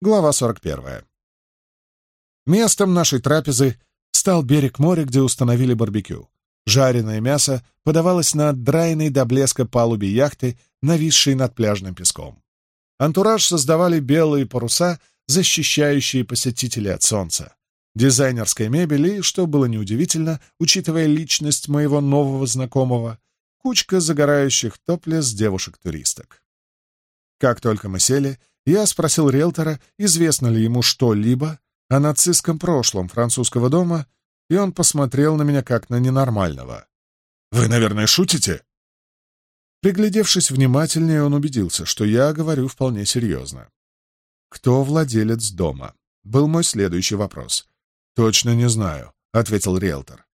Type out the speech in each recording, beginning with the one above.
Глава 41. Местом нашей трапезы стал берег моря, где установили барбекю. Жареное мясо подавалось на драйной до блеска палубе яхты, нависшей над пляжным песком. Антураж создавали белые паруса, защищающие посетителей от солнца. Дизайнерская мебель и, что было неудивительно, учитывая личность моего нового знакомого, кучка загорающих топлес девушек-туристок. Как только мы сели, я спросил риэлтора, известно ли ему что-либо о нацистском прошлом французского дома, и он посмотрел на меня как на ненормального. «Вы, наверное, шутите?» Приглядевшись внимательнее, он убедился, что я говорю вполне серьезно. «Кто владелец дома?» — был мой следующий вопрос. «Точно не знаю», — ответил риэлтор.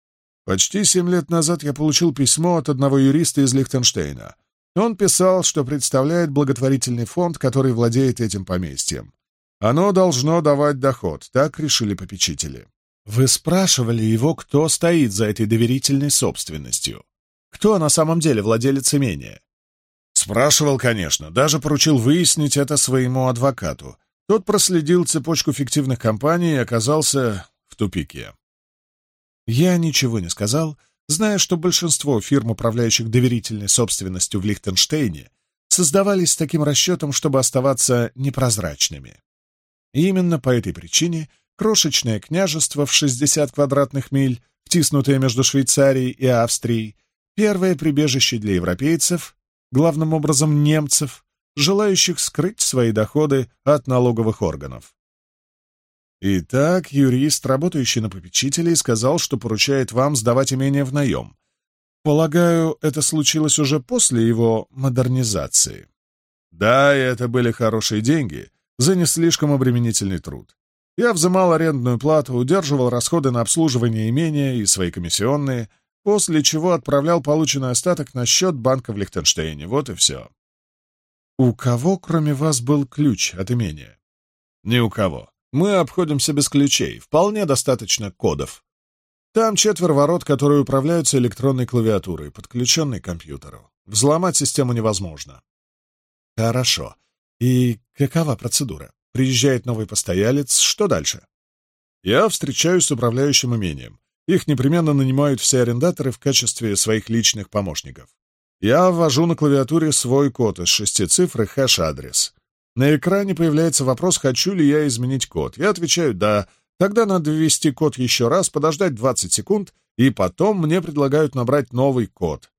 «Почти семь лет назад я получил письмо от одного юриста из Лихтенштейна. Он писал, что представляет благотворительный фонд, который владеет этим поместьем. Оно должно давать доход, так решили попечители. Вы спрашивали его, кто стоит за этой доверительной собственностью? Кто на самом деле владелец имения? Спрашивал, конечно, даже поручил выяснить это своему адвокату. Тот проследил цепочку фиктивных компаний и оказался в тупике. Я ничего не сказал, — зная, что большинство фирм, управляющих доверительной собственностью в Лихтенштейне, создавались с таким расчетом, чтобы оставаться непрозрачными. И именно по этой причине крошечное княжество в 60 квадратных миль, втиснутое между Швейцарией и Австрией, первое прибежище для европейцев, главным образом немцев, желающих скрыть свои доходы от налоговых органов. Итак, юрист, работающий на попечителей, сказал, что поручает вам сдавать имение в наем. Полагаю, это случилось уже после его модернизации. Да, и это были хорошие деньги за не слишком обременительный труд. Я взымал арендную плату, удерживал расходы на обслуживание имения и свои комиссионные, после чего отправлял полученный остаток на счет банка в Лихтенштейне. Вот и все. У кого, кроме вас, был ключ от имения? Ни у кого. Мы обходимся без ключей, вполне достаточно кодов. Там четверо ворот, которые управляются электронной клавиатурой, подключенной к компьютеру. Взломать систему невозможно. Хорошо. И какова процедура? Приезжает новый постоялец, что дальше? Я встречаюсь с управляющим имением. Их непременно нанимают все арендаторы в качестве своих личных помощников. Я ввожу на клавиатуре свой код из шести цифр и хэш-адрес. На экране появляется вопрос, хочу ли я изменить код. Я отвечаю «да». Тогда надо ввести код еще раз, подождать 20 секунд, и потом мне предлагают набрать новый код.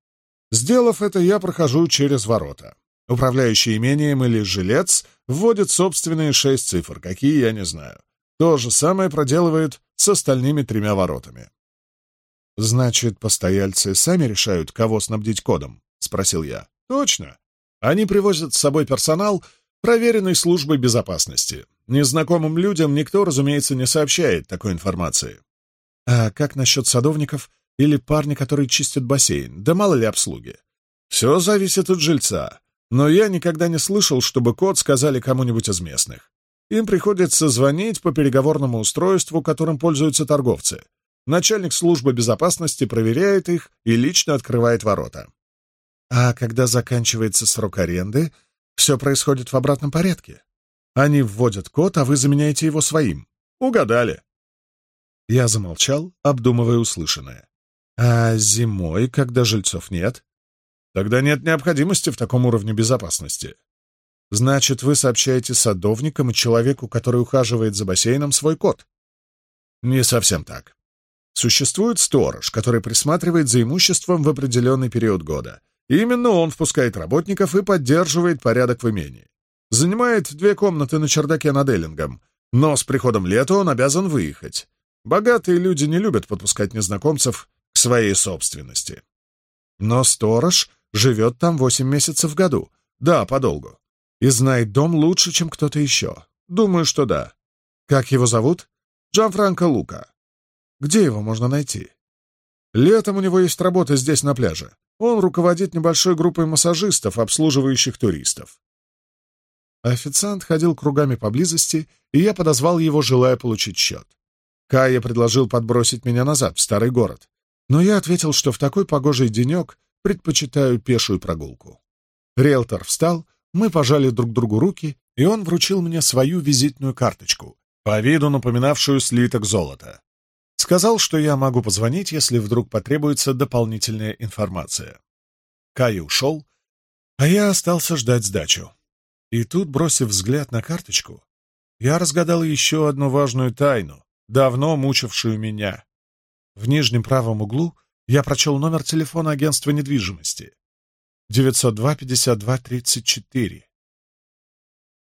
Сделав это, я прохожу через ворота. Управляющий имением или жилец вводит собственные шесть цифр, какие я не знаю. То же самое проделывают с остальными тремя воротами. «Значит, постояльцы сами решают, кого снабдить кодом?» — спросил я. «Точно. Они привозят с собой персонал, проверенной службой безопасности. Незнакомым людям никто, разумеется, не сообщает такой информации. А как насчет садовников или парня, который чистит бассейн? Да мало ли обслуги. Все зависит от жильца. Но я никогда не слышал, чтобы код сказали кому-нибудь из местных. Им приходится звонить по переговорному устройству, которым пользуются торговцы. Начальник службы безопасности проверяет их и лично открывает ворота. А когда заканчивается срок аренды, все происходит в обратном порядке. Они вводят код, а вы заменяете его своим. Угадали. Я замолчал, обдумывая услышанное. А зимой, когда жильцов нет? Тогда нет необходимости в таком уровне безопасности. Значит, вы сообщаете садовникам и человеку, который ухаживает за бассейном, свой код? Не совсем так. Существует сторож, который присматривает за имуществом в определенный период года — Именно он впускает работников и поддерживает порядок в имении. Занимает две комнаты на чердаке над Эллингом, но с приходом лета он обязан выехать. Богатые люди не любят подпускать незнакомцев к своей собственности. Но сторож живет там восемь месяцев в году. Да, подолгу. И знает дом лучше, чем кто-то еще. Думаю, что да. Как его зовут? Джанфранко Лука. Где его можно найти? Летом у него есть работа здесь, на пляже. Он руководит небольшой группой массажистов, обслуживающих туристов. Официант ходил кругами поблизости, и я подозвал его, желая получить счет. Кая предложил подбросить меня назад, в старый город. Но я ответил, что в такой погожий денек предпочитаю пешую прогулку. Риэлтор встал, мы пожали друг другу руки, и он вручил мне свою визитную карточку, по виду напоминавшую слиток золота. Сказал, что я могу позвонить, если вдруг потребуется дополнительная информация. Кай ушел, а я остался ждать сдачу. И тут, бросив взгляд на карточку, я разгадал еще одну важную тайну, давно мучившую меня. В нижнем правом углу я прочел номер телефона агентства недвижимости. 902-52-34.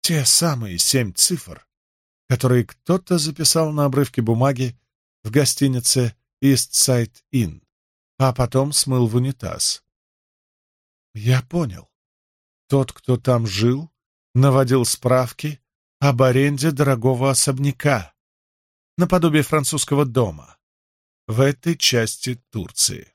Те самые семь цифр, которые кто-то записал на обрывке бумаги в гостинице «Истсайд Inn, а потом смыл в унитаз. Я понял. Тот, кто там жил, наводил справки об аренде дорогого особняка, наподобие французского дома, в этой части Турции.